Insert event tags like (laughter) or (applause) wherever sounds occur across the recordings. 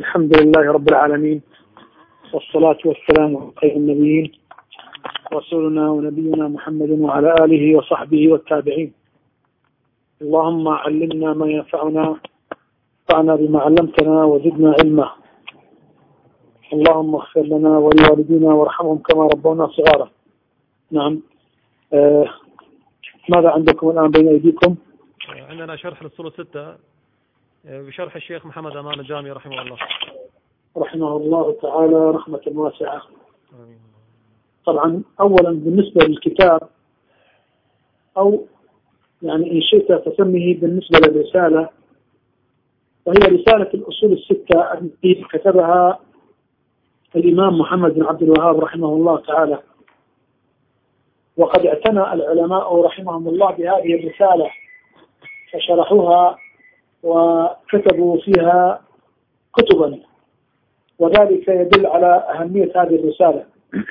الحمد لله رب العالمين والصلاة والسلام على خير النبيين رسولنا ونبينا محمد وعلى آله وصحبه والتابعين. اللهم علمنا ما ينفعنا انفعنا بما علمتنا وزدنا علما. اللهم اغفر لنا ولوالدينا وارحمهم كما ربونا صغارا. نعم. آه ماذا عندكم الآن بين أيديكم؟ عندنا شرح الأصول الستة. بشرح الشيخ محمد أمان الجامي رحمه الله. رحمه الله تعالى رحمة واسعة. طبعا أولا بالنسبة للكتاب أو يعني إن شئت فسمه بالنسبة للرسالة وهي رسالة الأصول الستة التي كتبها الإمام محمد بن عبد الوهاب رحمه الله تعالى. وقد اعتنى العلماء رحمهم الله بهذه الرسالة فشرحوها وكتبوا فيها كتبا. وذلك يدل على أهمية هذه الرسالة. (clears throat)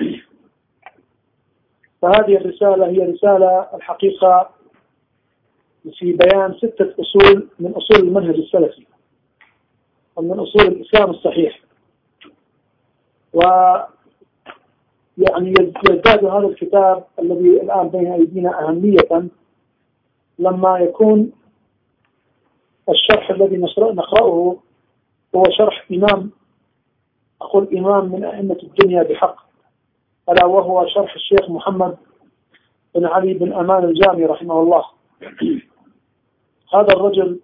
فهذه الرسالة هي رسالة الحقيقة في بيان ستة أصول من أصول المنهج السلفي ومن أصول الإسلام الصحيح. و يعني يزداد هذا الكتاب الذي الآن بين أيدينا أهمية لما يكون الشرح الذي نقرأه هو شرح إمام أقول إمام من أئمة الدنيا بحق. ألا وهو شرح الشيخ محمد بن علي بن أمان الجامي رحمه الله. هذا الرجل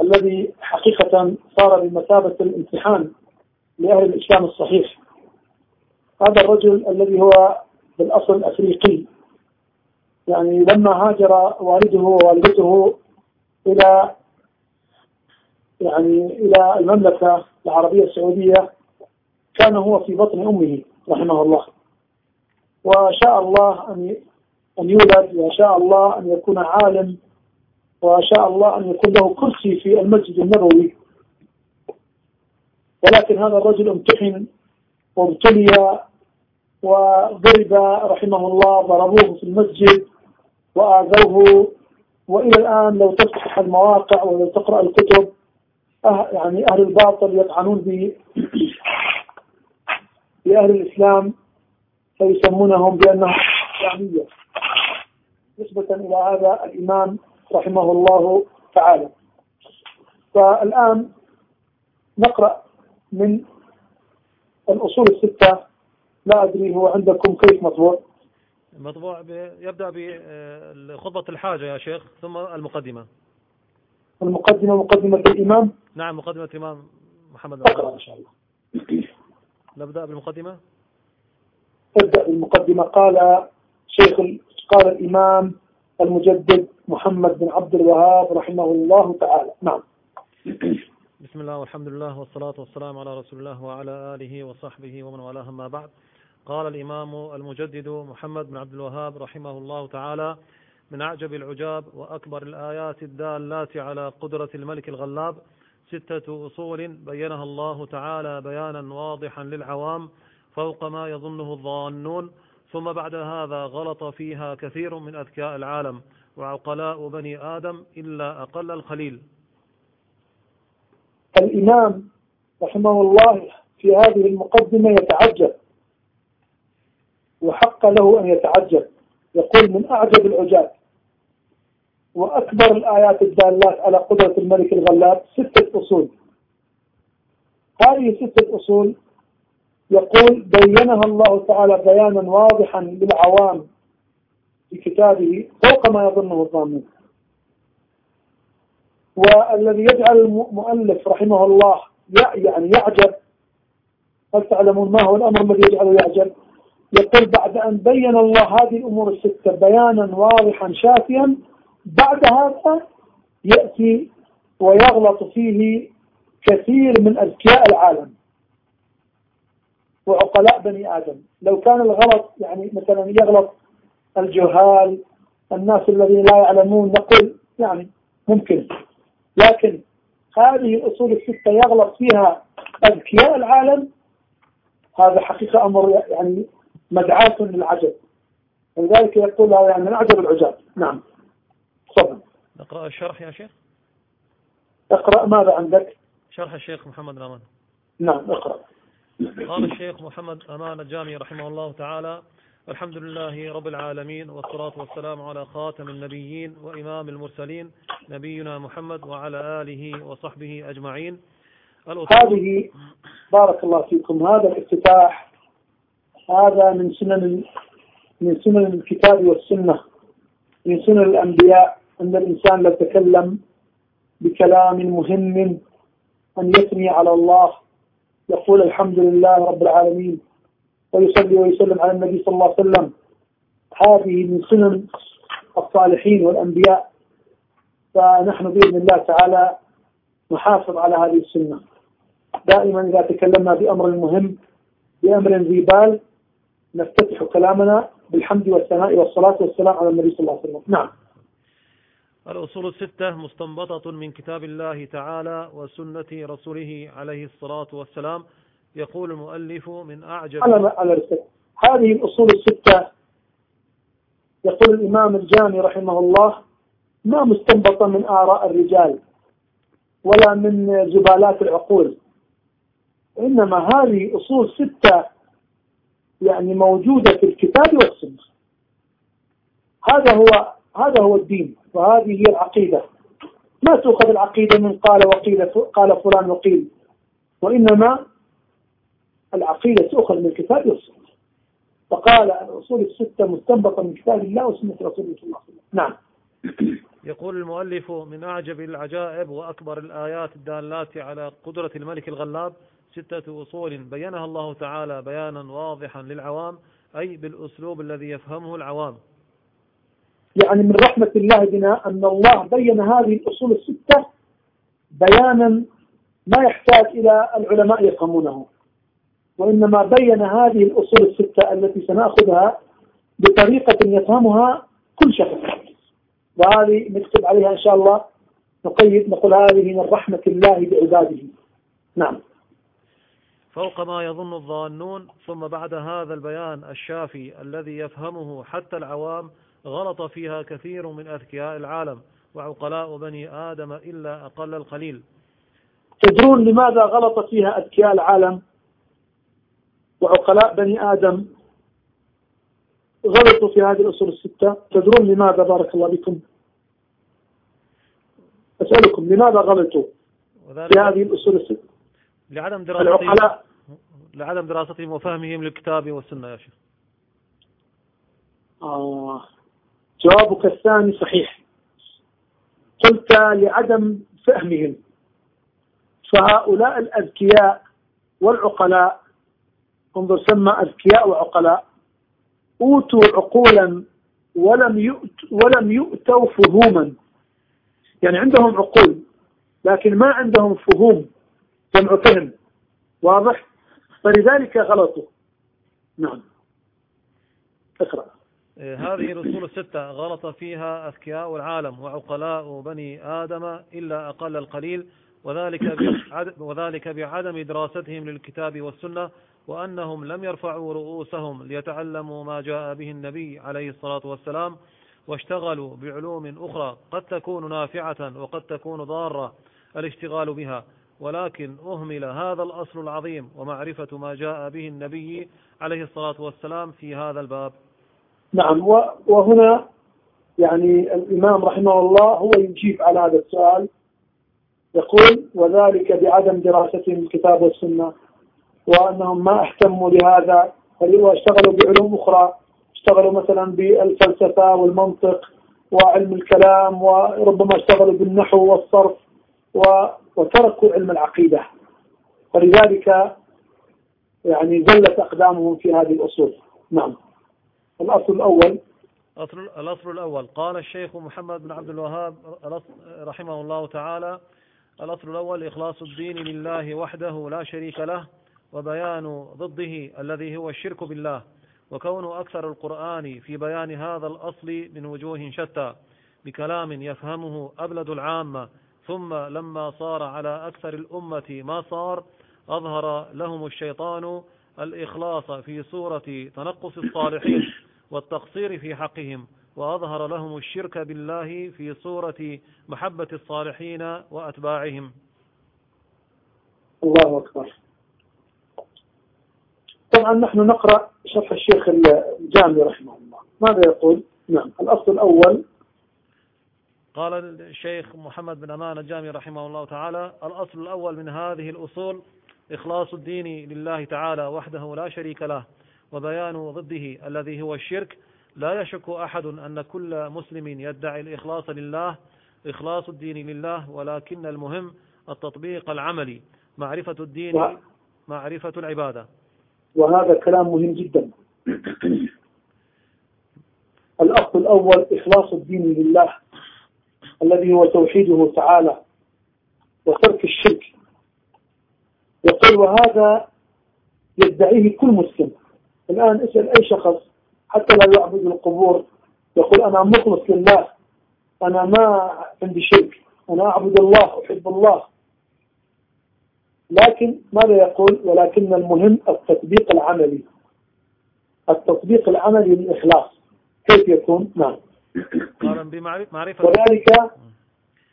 الذي حقيقة صار بمثابة الامتحان لأهل الإسلام الصحيح. هذا الرجل الذي هو بالأصل أفريقي. يعني لما هاجر والده ووالدته إلى يعني إلى المملكة العربية السعودية كان هو في بطن أمه رحمه الله. وشاء الله أن أن يولد وشاء الله أن يكون عالم وشاء الله أن يكون له كرسي في المسجد النبوي. ولكن هذا الرجل امتحن وابتلي وضرب رحمه الله ضربوه في المسجد وآذوه. وإلى الآن لو تفتح المواقع ولو تقرأ الكتب يعني أهل الباطل يطعنون ب بأهل الإسلام فيسمونهم بأنهم إسلامية. نسبة إلى هذا الإمام رحمه الله تعالى. فالآن نقرأ من الأصول الستة. لا أدري هو عندكم كيف مطبوع. مطبوع يبدأ بخطبة الحاجة يا شيخ ثم المقدمة. المقدمة مقدمة الإمام. نعم مقدمة الإمام محمد أقرأ إن شاء الله. نبدأ بالمقدمة؟ ابدأ بالمقدمة. قال شيخ قال الإمام المجدد محمد بن عبد الوهاب رحمه الله تعالى. نعم. بسم الله والحمد لله والصلاة والسلام على رسول الله وعلى آله وصحبه ومن والاه ما بعد. قال الإمام المجدد محمد بن عبد الوهاب رحمه الله تعالى من أعجب العجاب وأكبر الآيات الدالات على قدرة الملك الغلاب. ستة أصول بينها الله تعالى بيانا واضحا للعوام فوق ما يظنه الظانون. ثم بعد هذا غلط فيها كثير من أذكاء العالم وعقلاء بني آدم إلا أقل الخليل. الإمام رحمه الله في هذه المقدمة يتعجب وحق له أن يتعجب. يقول من أعجب العجاب وأكبر الآيات الدالات على قدرة الملك الغلاب ستة أصول. هذه ستة أصول يقول بينها الله تعالى بيانا واضحا للعوام في كتابه فوق ما يظنه الظانون والذي يجعل المؤلف رحمه الله يعني يعجب. هل تعلمون ما هو الأمر الذي يجعله يعجب؟ يقول بعد أن بين الله هذه الأمور الستة بيانا واضحا شافيا بعد هذا يأتي ويغلط فيه كثير من أذكياء العالم وعقلاء بني آدم. لو كان الغلط يعني مثلا يغلط الجهال الناس الذين لا يعلمون نقول يعني ممكن. لكن هذه الأصول الستة يغلط فيها أذكياء العالم هذا حقيقة أمر يعني مدعاة للعجب. ولذلك يقول هذا يعني من أعجب العجاب. نعم. تفضل. نقرأ الشرح يا شيخ؟ اقرأ ماذا عندك؟ شرح الشيخ محمد الأمان. نعم اقرأ. قال الشيخ محمد أمان الجامي رحمه الله تعالى الحمد لله رب العالمين والصلاة والسلام على خاتم النبيين وإمام المرسلين نبينا محمد وعلى آله وصحبه أجمعين. هذه بارك الله فيكم هذا الافتتاح هذا من سنن من سنن الكتاب والسنة من سنن الأنبياء. أن الإنسان لو تكلم بكلام مهم أن يثني على الله يقول الحمد لله رب العالمين ويصلي ويسلم على النبي صلى الله عليه وسلم. هذه من سنن الصالحين والأنبياء فنحن بإذن الله تعالى نحافظ على هذه السنة. دائما إذا تكلمنا بأمر مهم بأمر ذي بال نفتتح كلامنا بالحمد والثناء والصلاة والسلام على النبي صلى الله عليه وسلم. نعم. الأصول الستة مستنبطة من كتاب الله تعالى وسنة رسوله عليه الصلاة والسلام. يقول المؤلف من أعجب على على هذه الأصول الستة يقول الإمام الجامي رحمه الله ما مستنبطة من آراء الرجال ولا من زبالات العقول. إنما هذه أصول ستة يعني موجودة في الكتاب والسنة. هذا هو هذا هو الدين. وهذه هي العقيدة. ما تؤخذ العقيدة من قال وقيل قال فلان وقيل. وإنما العقيدة تؤخذ من الكتاب والسنة فقال الأصول الستة مستنبطة من كتاب الله وسنة رسوله صلى الله عليه وسلم. نعم. (coughs) يقول المؤلف من أعجب العجائب وأكبر الآيات الدالات على قدرة الملك الغلاب ستة أصول بينها الله تعالى بيانا واضحا للعوام أي بالأسلوب الذي يفهمه العوام. يعني من رحمة الله بنا أن الله بين هذه الأصول الستة بيانا ما يحتاج إلى العلماء يفهمونه. وإنما بين هذه الأصول الستة التي سنأخذها بطريقة يفهمها كل شخص. وهذه نكتب عليها إن شاء الله. نقيد نقول هذه من رحمة الله بعباده. نعم. فوق ما يظن الظانون ثم بعد هذا البيان الشافي الذي يفهمه حتى العوام غلط فيها كثير من أذكياء العالم وعقلاء بني آدم إلا أقل القليل. تدرون لماذا غلط فيها أذكياء العالم وعقلاء بني آدم؟ غلطوا في هذه الأصول الستة. تدرون لماذا؟ بارك الله بكم أسألكم لماذا غلطوا في هذه الأصول الستة؟ لعدم دراستهم لعدم دراستهم وفهمهم للكتاب والسنة يا شيخ. آه. جوابك الثاني صحيح. قلت لعدم فهمهم. فهؤلاء الأذكياء والعقلاء انظر سمى أذكياء وعقلاء أوتوا عقولا ولم يؤت ولم يؤتوا فهوما. يعني عندهم عقول لكن ما عندهم فهوم جمع فهم. واضح؟ فلذلك غلطوا. نعم. اقرأ. هذه الأصول الستة غلط فيها أذكياء العالم وعقلاء بني آدم إلا أقل القليل وذلك وذلك بعدم دراستهم للكتاب والسنة وأنهم لم يرفعوا رؤوسهم ليتعلموا ما جاء به النبي عليه الصلاة والسلام واشتغلوا بعلوم أخرى قد تكون نافعة وقد تكون ضارة الاشتغال بها ولكن أهمل هذا الأصل العظيم ومعرفة ما جاء به النبي عليه الصلاة والسلام في هذا الباب. نعم. وهنا يعني الإمام رحمه الله هو يجيب على هذا السؤال. يقول وذلك بعدم دراستهم الكتاب والسنة وأنهم ما اهتموا لهذا واشتغلوا بعلوم أخرى. اشتغلوا مثلا بالفلسفة والمنطق وعلم الكلام وربما اشتغلوا بالنحو والصرف وتركوا علم العقيدة. ولذلك يعني زلت أقدامهم في هذه الأصول. نعم. الأصل الأول. الأصل الأول. قال الشيخ محمد بن عبد الوهاب رحمه الله تعالى الأصل الأول إخلاص الدين لله وحده لا شريك له وبيان ضده الذي هو الشرك بالله وكون أكثر القرآن في بيان هذا الأصل من وجوه شتى بكلام يفهمه أبلد العامة. ثم لما صار على أكثر الأمة ما صار أظهر لهم الشيطان الإخلاص في صورة تنقص الصالحين. والتقصير في حقهم وأظهر لهم الشرك بالله في صورة محبة الصالحين وأتباعهم. الله أكبر. طبعا نحن نقرأ شرح الشيخ الجامي رحمه الله. ماذا يقول؟ نعم الأصل الأول. قال الشيخ محمد بن أمان الجامي رحمه الله تعالى الأصل الأول من هذه الأصول إخلاص الدين لله تعالى وحده لا شريك له وبيان ضده الذي هو الشرك لا يشك أحد أن كل مسلم يدعي الإخلاص لله إخلاص الدين لله ولكن المهم التطبيق العملي معرفة الدين و... معرفة العبادة. وهذا كلام مهم جدا. الأصل الأول إخلاص الدين لله الذي هو توحيده تعالى وترك الشرك. يقول وهذا يدعيه كل مسلم. الآن اسأل أي شخص حتى لا يعبد القبور يقول أنا مخلص لله أنا ما عندي شرك أنا أعبد الله أحب الله. لكن ماذا يقول؟ ولكن المهم التطبيق العملي. التطبيق العملي للإخلاص. كيف يكون؟ نعم. بمعرفة وذلك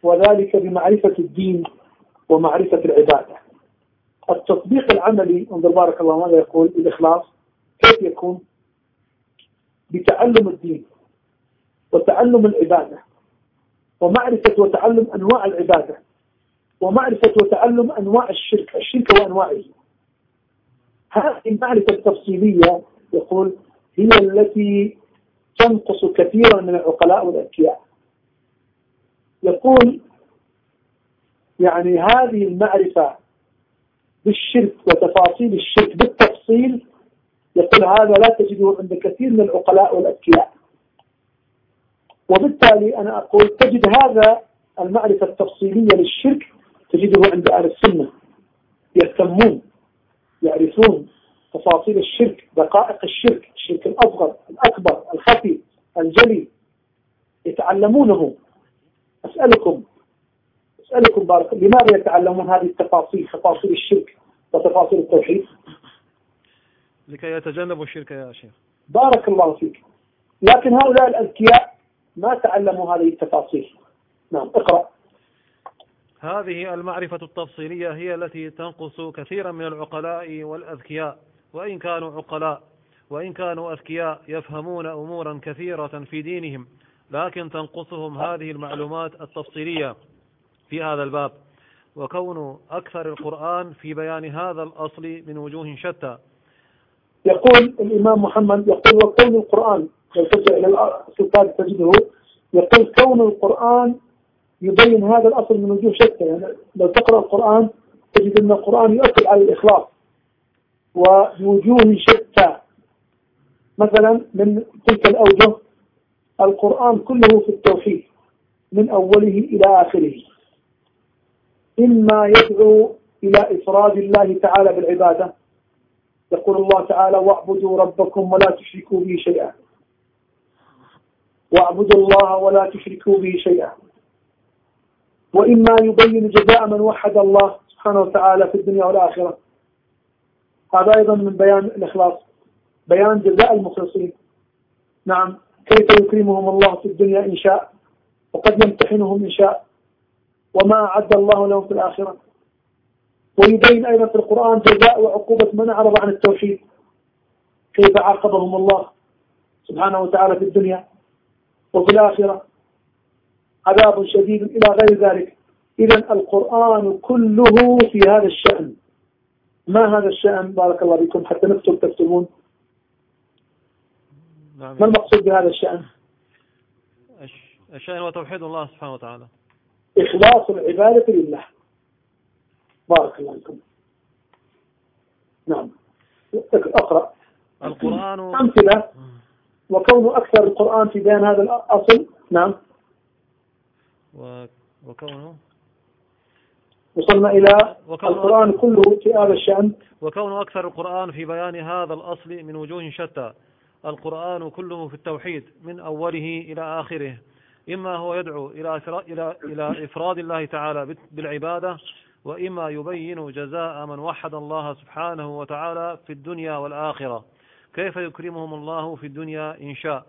وذلك بمعرفة الدين ومعرفة العبادة. التطبيق العملي انظر بارك الله ماذا يقول؟ الإخلاص. كيف يكون؟ بتعلم الدين وتعلم العبادة ومعرفة وتعلم أنواع العبادة ومعرفة وتعلم أنواع الشرك الشرك وأنواعه هذه المعرفة التفصيلية يقول هي التي تنقص كثيرا من العقلاء والأذكياء يقول يعني هذه المعرفة بالشرك وتفاصيل الشرك بالتفصيل يقول هذا لا تجده عند كثير من العقلاء والأذكياء وبالتالي أنا أقول تجد هذا المعرفة التفصيلية للشرك تجده عند أهل السنة. يهتمون يعرفون تفاصيل الشرك دقائق الشرك الشرك الأصغر الأكبر الخفي الجلي. يتعلمونه. أسألكم أسألكم بارك لماذا يتعلمون هذه التفاصيل تفاصيل الشرك وتفاصيل التوحيد؟ لكي يتجنبوا الشرك يا شيخ. بارك الله فيك. لكن هؤلاء الأذكياء ما تعلموا هذه التفاصيل. نعم اقرأ. هذه المعرفة التفصيلية هي التي تنقص كثيرا من العقلاء والأذكياء وإن كانوا عقلاء وإن كانوا أذكياء يفهمون أمورا كثيرة في دينهم لكن تنقصهم هذه المعلومات التفصيلية في هذا الباب. وكون أكثر القرآن في بيان هذا الأصل من وجوه شتى يقول الإمام محمد يقول وكون القرآن لو إلى السلطان تجده يقول كون القرآن يبين هذا الأصل من وجوه شتى. يعني لو تقرأ القرآن تجد أن القرآن يؤكد على الإخلاص وبوجوه شتى. مثلا من تلك الأوجه القرآن كله في التوحيد من أوله إلى آخره. إما يدعو إلى إفراد الله تعالى بالعبادة يقول الله تعالى واعبدوا ربكم ولا تشركوا به شيئا. واعبدوا الله ولا تشركوا به شيئا. وإما يبين جزاء من وحد الله سبحانه وتعالى في الدنيا والآخرة. هذا أيضا من بيان الإخلاص بيان جزاء المخلصين. نعم كيف يكرمهم الله في الدنيا إن شاء؟ وقد يمتحنهم إن شاء. وما أعد الله لهم في الآخرة. ويبين أيضا في القرآن جزاء وعقوبة من أعرض عن التوحيد. كيف عاقبهم الله سبحانه وتعالى في الدنيا وفي الآخرة؟ عذاب شديد إلى غير ذلك. إذا القرآن كله في هذا الشأن. ما هذا الشأن؟ بارك الله بكم حتى نكتب تكتبون. نعم. ما المقصود بهذا الشأن؟ الشأن هو توحيد الله سبحانه وتعالى. إخلاص العبادة لله. بارك الله فيكم. نعم. أقرأ. القرآن أمثلة وكون أكثر القرآن في بيان هذا الأصل. نعم. و- وكونه؟ وصلنا إلى القرآن كله في هذا الشأن. وكون أكثر القرآن في بيان هذا الأصل من وجوه شتى. القرآن كله في التوحيد من أوله إلى آخره. إما هو يدعو إلى إلى إلى إفراد الله تعالى بال- بالعبادة وإما يبين جزاء من وحد الله سبحانه وتعالى في الدنيا والآخرة. كيف يكرمهم الله في الدنيا إن شاء؟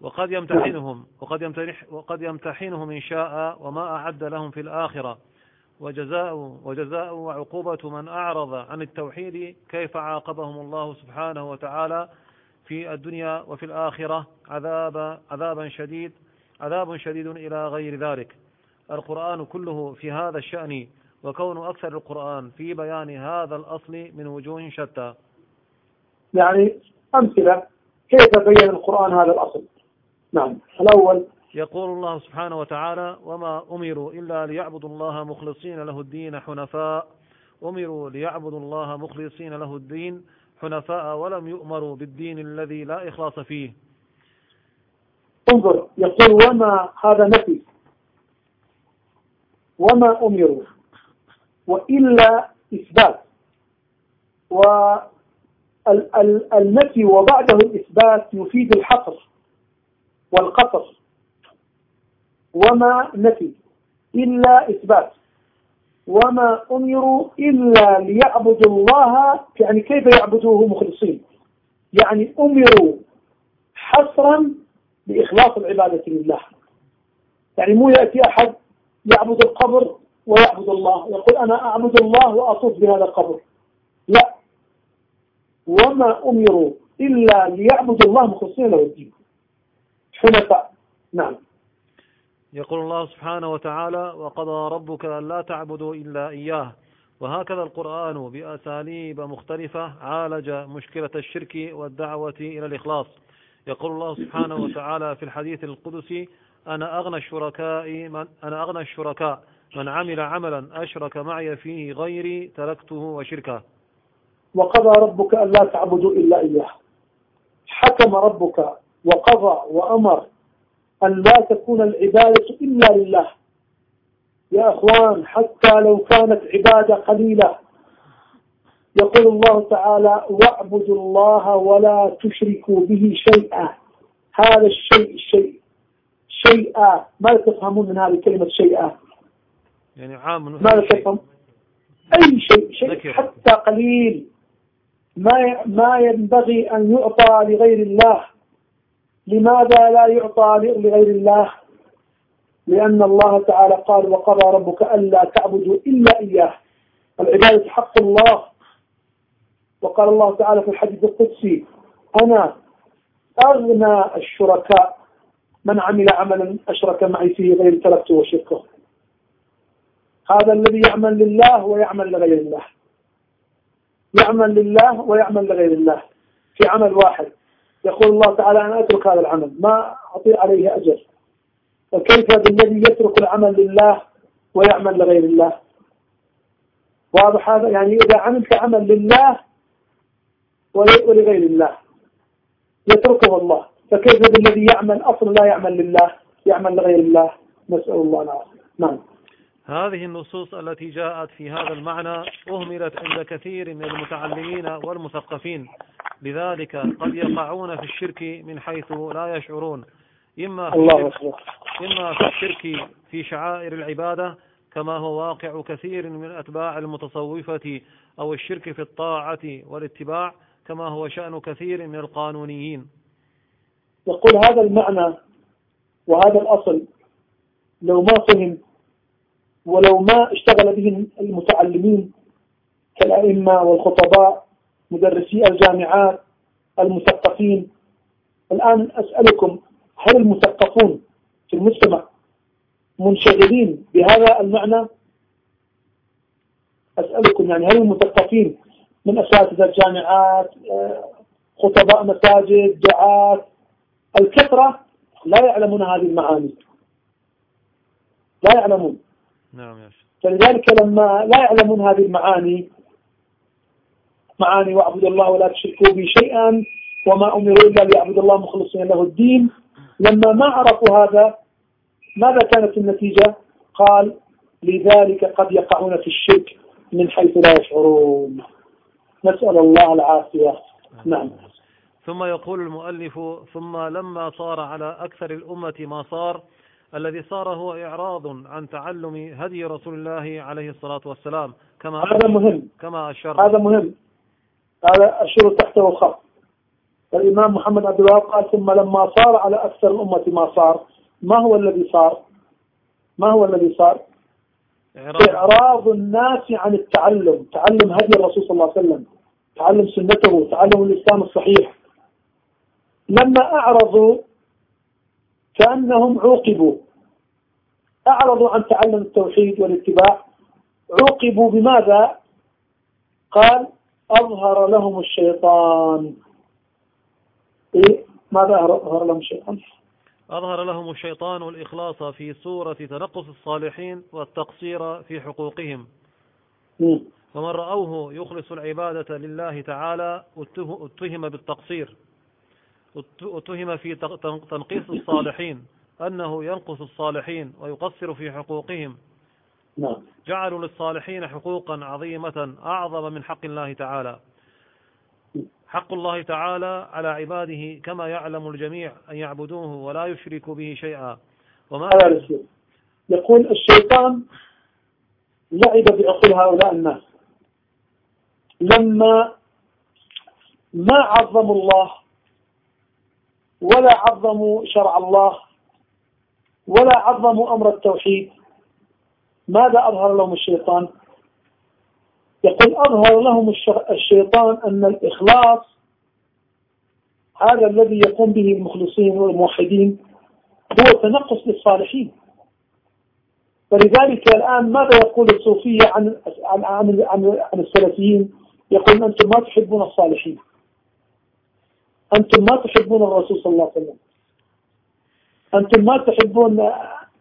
وقد يمتحنهم وقد يمتح وقد يمتحنهم إن شاء وما أعد لهم في الآخرة. وجزاء وجزاء وعقوبة من أعرض عن التوحيد كيف عاقبهم الله سبحانه وتعالى في الدنيا وفي الآخرة؟ عذاب عذابا شديد عذاب شديد إلى غير ذلك. القرآن كله في هذا الشأن وكون أكثر القرآن في بيان هذا الأصل من وجوه شتى. يعني أمثلة كيف بين القرآن هذا الأصل؟ نعم الأول يقول الله سبحانه وتعالى وما أمروا إلا ليعبدوا الله مخلصين له الدين حنفاء. أمروا ليعبدوا الله مخلصين له الدين حنفاء ولم يؤمروا بالدين الذي لا إخلاص فيه. انظر يقول وما هذا نفي؟ وما أمروا وإلا إثبات. والنفي وبعده الإثبات يفيد الحصر والقصر وما نفي إلا إثبات. وما أمروا إلا ليعبدوا الله يعني كيف يعبدوه مخلصين؟ يعني أمروا حصرا بإخلاص العبادة لله. يعني مو يأتي أحد يعبد القبر ويعبد الله. يقول أنا أعبد الله وأطوف بهذا القبر. لا. وما أمروا إلا ليعبدوا الله مخلصين له الدين. حنفاء. نعم. يقول الله سبحانه وتعالى وقضى ربك ألا تعبدوا إلا إياه. وهكذا القرآن بأساليب مختلفة عالج مشكلة الشرك والدعوة إلى الإخلاص. يقول الله سبحانه وتعالى في الحديث القدسي أنا أغنى الشركاء من أنا أغنى الشركاء. من عمل عملا أشرك معي فيه غيري تركته وشركه. وقضى ربك ألا تعبدوا إلا إياه. حكم ربك وقضى وأمر أن لا تكون العبادة إلا لله. يا أخوان حتى لو كانت عبادة قليلة يقول الله تعالى واعبدوا الله ولا تشركوا به شيئا. هذا الشيء الشيء شيئا ماذا تفهمون من هذه كلمة شيئا. يعني عام ماذا تفهم؟ أي شيء شيء حتى قليل. ما ما ينبغي أن يعطى لغير الله. لماذا لا يعطى لغير الله؟ لأن الله تعالى قال وقضى ربك ألا تعبدوا إلا إياه. العبادة حق الله. وقال الله تعالى في الحديث القدسي أنا أغنى الشركاء من عمل عملا أشرك معي فيه غير تركته وشركه. هذا الذي يعمل لله ويعمل لغير الله. يعمل لله ويعمل لغير الله. في عمل واحد. يقول الله تعالى أنا أترك هذا العمل. ما أعطي عليه أجر. فكيف بالذي يترك العمل لله ويعمل لغير الله؟ واضح هذا؟ يعني إذا عملت عمل لله ولغير الله. يتركه الله. فكيف بالذي يعمل أصلا لا يعمل لله يعمل لغير الله؟ نسأل الله العافية. نعم. هذه النصوص التي جاءت في هذا المعنى أهملت عند كثير من المتعلمين والمثقفين. لذلك قد يقعون في الشرك من حيث لا يشعرون. إما في, الله إما في الشرك في شعائر العبادة كما هو واقع كثير من أتباع المتصوفة أو الشرك في الطاعة والاتباع كما هو شأن كثير من القانونيين. يقول هذا المعنى وهذا الأصل لو ما فهم ولو ما اشتغل به المتعلمين كالأئمة والخطباء مدرسي الجامعات المثقفين. الآن أسألكم هل المثقفون في المجتمع منشغلين بهذا المعنى؟ أسألكم يعني هل المثقفين من أساتذة الجامعات خطباء مساجد دعاة الكثرة لا يعلمون هذه المعاني. لا يعلمون. نعم يا شيخ. فلذلك لما لا يعلمون هذه المعاني معاني واعبدوا الله ولا تشركوا به شيئا وما أمروا إلا ليعبدوا الله مخلصين له الدين. لما ما عرفوا هذا ماذا كانت النتيجة؟ قال لذلك قد يقعون في الشرك من حيث لا يشعرون. نسأل الله العافية. نعم. ثم يقول المؤلف ثم لما صار على أكثر الأمة ما صار الذي صار هو إعراض عن تعلم هدي رسول الله عليه الصلاة والسلام. كما هذا مهم. كما أشار هذا مهم. هذا أشير تحته خط الإمام محمد عبد الوهاب قال ثم لما صار على أكثر الأمة ما صار ما هو الذي صار؟ ما هو الذي صار؟ إعراض الناس عن التعلم. تعلم هدي الرسول صلى الله عليه وسلم. تعلم سنته. تعلم الإسلام الصحيح. لما أعرضوا كأنهم عوقبوا. أعرضوا عن تعلم التوحيد والاتباع. عوقبوا بماذا؟ قال أظهر لهم الشيطان. إيه؟ ماذا أظهر لهم الشيطان؟ أظهر لهم الشيطان الإخلاص في صورة تنقص الصالحين والتقصير في حقوقهم. ومن رأوه يخلص العبادة لله تعالى اتهم بالتقصير. أتهم في تنقيص الصالحين أنه ينقص الصالحين ويقصر في حقوقهم. نعم. جعلوا للصالحين حقوقا عظيمة أعظم من حق الله تعالى. حق الله تعالى على عباده كما يعلم الجميع أن يعبدوه ولا يشركوا به شيئا. وما يقول الشيطان لعب بعقول هؤلاء الناس. لما ما عظموا الله ولا عظموا شرع الله ولا عظموا أمر التوحيد. ماذا أظهر لهم الشيطان؟ يقول أظهر لهم الشيطان أن الإخلاص هذا الذي يقوم به المخلصين والموحدين هو تنقص للصالحين. فلذلك الآن ماذا يقول الصوفية عن عن عن, السلفيين؟ يقول أنتم ما تحبون الصالحين. أنتم ما تحبون الرسول صلى الله عليه وسلم. أنتم ما تحبون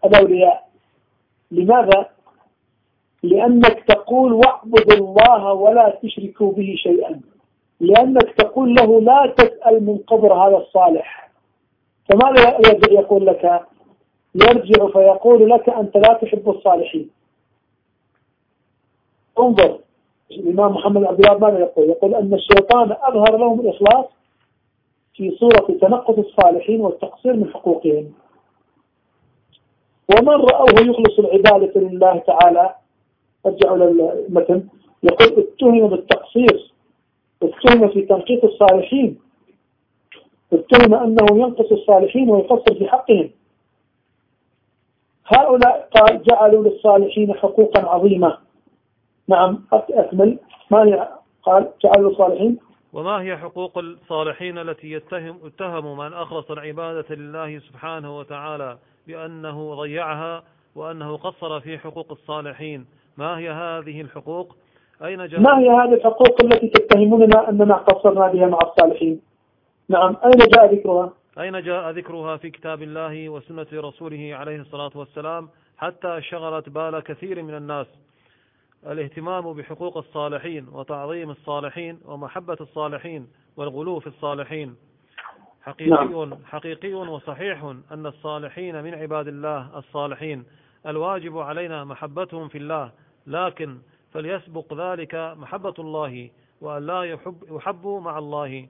الأولياء. لماذا؟ لأنك تقول واعبدوا الله ولا تشركوا به شيئا. لأنك تقول له لا تسأل من قبر هذا الصالح. فماذا يقول لك؟ يرجع فيقول لك أنت لا تحب الصالحين. انظر الإمام محمد عبد الله ماذا يقول؟ يقول أن الشيطان أظهر لهم الإخلاص في صورة تنقص الصالحين والتقصير من حقوقهم. ومن رأوه يخلص العبادة لله تعالى أرجعوا للمتن يقول اتهم بالتقصير اتهم في تنقيص الصالحين اتهم أنه ينقص الصالحين ويقصر في حقهم. هؤلاء قال جعلوا للصالحين حقوقا عظيمة. نعم أكمل. ما قال جعلوا للصالحين وما هي حقوق الصالحين التي يتهم اتهم من أخلص العبادة لله سبحانه وتعالى بأنه ضيعها وأنه قصر في حقوق الصالحين؟ ما هي هذه الحقوق؟ أين جاء ما هي هذه الحقوق التي تتهموننا أننا قصرنا بها مع الصالحين؟ نعم أين جاء ذكرها؟ أين جاء ذكرها في كتاب الله وسنة رسوله عليه الصلاة والسلام؟ حتى شغلت بال كثير من الناس. الاهتمام بحقوق الصالحين وتعظيم الصالحين ومحبة الصالحين والغلو في الصالحين. حقيقي نعم. حقيقي وصحيح أن الصالحين من عباد الله الصالحين. الواجب علينا محبتهم في الله لكن فليسبق ذلك محبة الله وأن لا يحب يحبوا مع الله.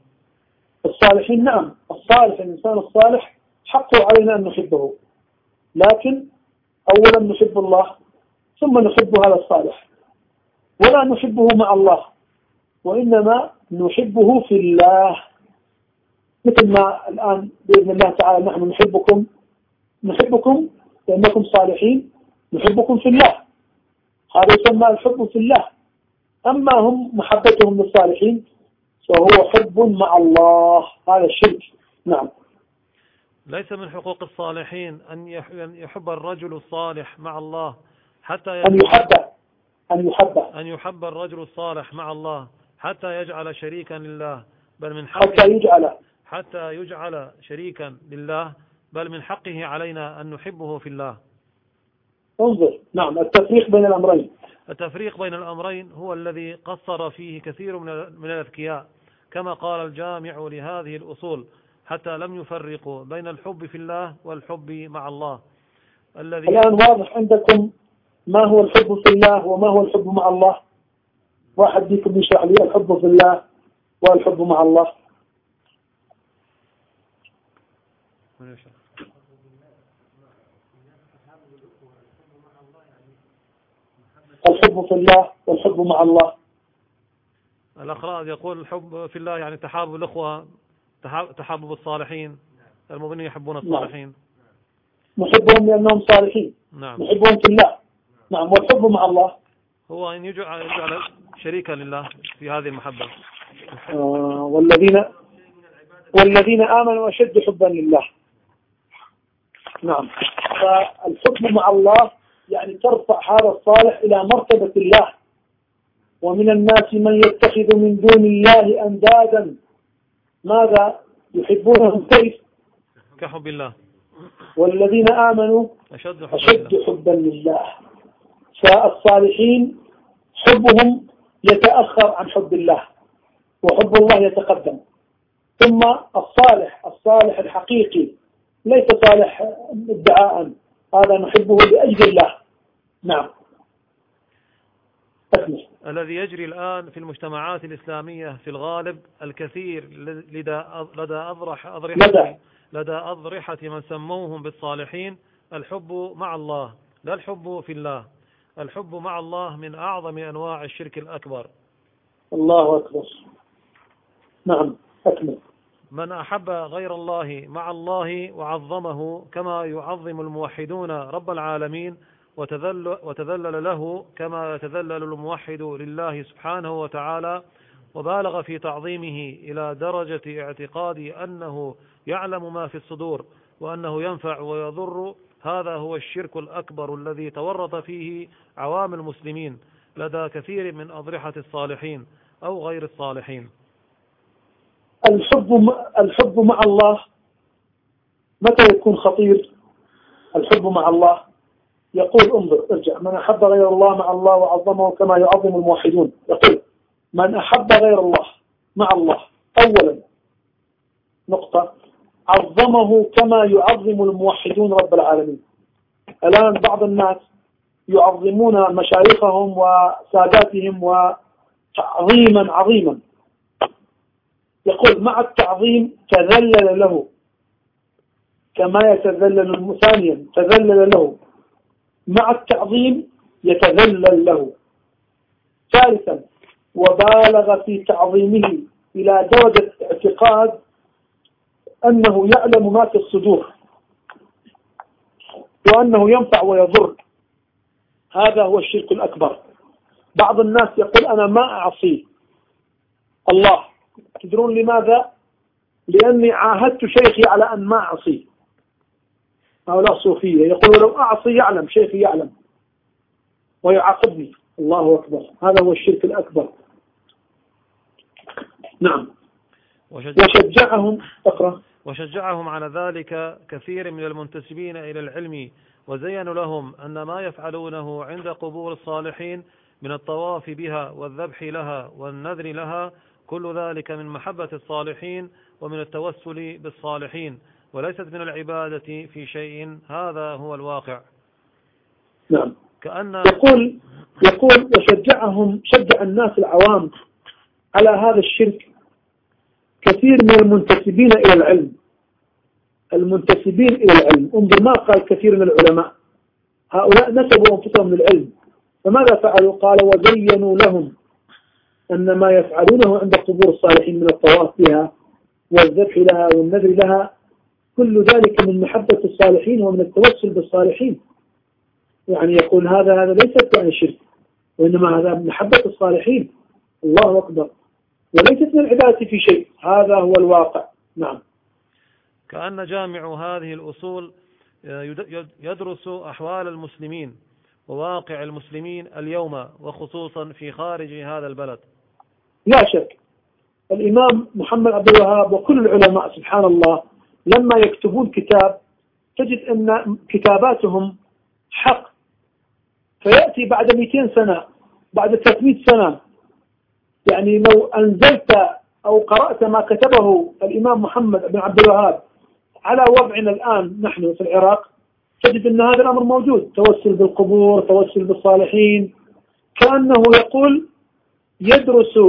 الصالحين نعم الصالح الإنسان الصالح حقه علينا أن نحبه. لكن أولا نحب الله ثم نحب هذا الصالح. ولا نحبه مع الله وإنما نحبه في الله. مثل ما الآن بإذن الله تعالى نحن نحبكم نحبكم لأنكم صالحين نحبكم في الله. هذا يسمى الحب في الله. أما هم محبتهم للصالحين فهو حب مع الله. هذا الشرك. نعم. ليس من حقوق الصالحين أن يحب الرجل الصالح مع الله حتى أن يحب أن يحب. أن يحب الرجل الصالح مع الله حتى يجعل شريكا لله بل من حقه حتى يجعل. حتى يجعل شريكا لله بل من حقه علينا أن نحبه في الله. انظر. نعم التفريق بين الأمرين. التفريق بين الأمرين هو الذي قصر فيه كثير من الأذكياء كما قال الجامع لهذه الأصول حتى لم يفرقوا بين الحب في الله والحب مع الله. الذي الآن واضح عندكم ما هو الحب في الله وما هو الحب مع الله؟ واحد فيكم يشرح لي الحب في الله والحب مع الله. الحب في الله والحب مع الله. الأخراج يقول الحب في الله يعني تحابب الأخوة تحابب الصالحين المؤمنين يحبون الصالحين. نحبهم لأنهم صالحين. نعم. نحبهم في الله. نعم والحب مع الله. هو أن يجعل, يجعل شريكا لله في هذه المحبة. آه والذين والذين آمنوا أشد حبا لله. نعم. فالحكم مع الله يعني ترفع هذا الصالح إلى مرتبة الله. ومن الناس من يتخذ من دون الله أندادا. ماذا يحبونهم كيف؟ كحب الله. والذين آمنوا أشد حبا أشد حبا لله. فالصالحين حبهم يتأخر عن حب الله وحب الله يتقدم. ثم الصالح الصالح الحقيقي ليس صالح ادعاء هذا نحبه لأجل الله. نعم. أسمع. الذي يجري الآن في المجتمعات الإسلامية في الغالب الكثير لدى لدى أضرح لدى. أضرحة لدى أضرحة من سموهم بالصالحين الحب مع الله لا الحب في الله. الحب مع الله من أعظم أنواع الشرك الأكبر. الله أكبر. نعم أكمل. من أحب غير الله مع الله وعظمه كما يعظم الموحدون رب العالمين وتذل وتذلل له كما يتذلل الموحد لله سبحانه وتعالى وبالغ في تعظيمه إلى درجة اعتقاد أنه يعلم ما في الصدور وأنه ينفع ويضر هذا هو الشرك الأكبر الذي تورط فيه عوام المسلمين لدى كثير من أضرحة الصالحين أو غير الصالحين. الحب الحب مع الله متى يكون خطير؟ الحب مع الله. يقول انظر ارجع. من أحب غير الله مع الله وعظمه كما يعظم الموحدون. يقول من أحب غير الله مع الله. أولا نقطة. عظمه كما يعظم الموحدون رب العالمين. الآن بعض الناس يعظمون مشايخهم وساداتهم وتعظيما عظيما. يقول مع التعظيم تذلل له كما يتذلل ثانيا تذلل له. مع التعظيم يتذلل له. ثالثا وبالغ في تعظيمه إلى درجة اعتقاد أنه يعلم ما في الصدور وأنه ينفع ويضر. هذا هو الشرك الأكبر. بعض الناس يقول أنا ما أعصي الله. تدرون لماذا؟ لأني عاهدت شيخي على أن ما أعصي. هؤلاء صوفية يقول لو أعصي يعلم شيخي يعلم. ويعاقبني. الله أكبر. هذا هو الشرك الأكبر. نعم. وشجع وشجعهم اقرأ. وشجعهم على ذلك كثير من المنتسبين إلى العلم وزينوا لهم أن ما يفعلونه عند قبور الصالحين من الطواف بها والذبح لها والنذر لها كل ذلك من محبة الصالحين ومن التوسل بالصالحين وليست من العبادة في شيء هذا هو الواقع. نعم. كأن يقول يقول وشجعهم شجع الناس العوام على هذا الشرك كثير من المنتسبين إلى العلم. المنتسبين إلى العلم. انظر ما قال كثير من العلماء. هؤلاء نسبوا أنفسهم للعلم. فماذا فعلوا؟ قال وزينوا لهم أن ما يفعلونه عند قبور الصالحين من الطواف بها والذبح لها والنذر لها كل ذلك من محبة الصالحين ومن التوسل بالصالحين. يعني يقول هذا هذا ليس يعني شرك وإنما هذا من محبة الصالحين. الله أكبر. وليست من العبادة في شيء. هذا هو الواقع. نعم. كأن جامع هذه الأصول يد- يدرس أحوال المسلمين وواقع المسلمين اليوم وخصوصا في خارج هذا البلد. لا شك. الإمام محمد عبد الوهاب وكل العلماء سبحان الله لما يكتبون كتاب تجد أن كتاباتهم حق. فيأتي بعد 200 سنة بعد 300 سنة يعني لو أنزلت أو قرأت ما كتبه الإمام محمد بن عبد الوهاب على وضعنا الآن نحن في العراق تجد أن هذا الأمر موجود. توسل بالقبور توسل بالصالحين. كأنه يقول يدرس